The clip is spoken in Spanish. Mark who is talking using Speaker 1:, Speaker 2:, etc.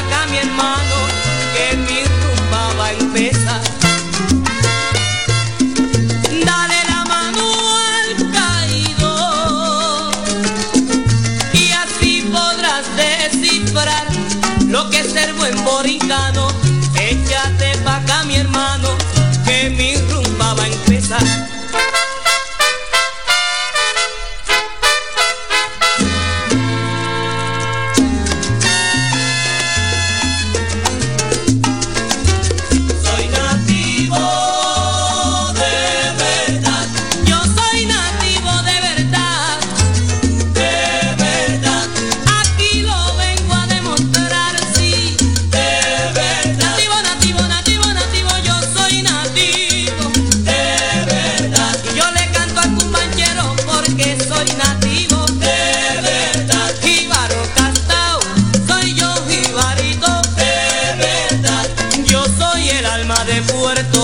Speaker 1: acá mi hermano, que mi rumba va a empezar. Dale la mano al caído y así podrás descifrar lo que es ser buen boricano. Cantado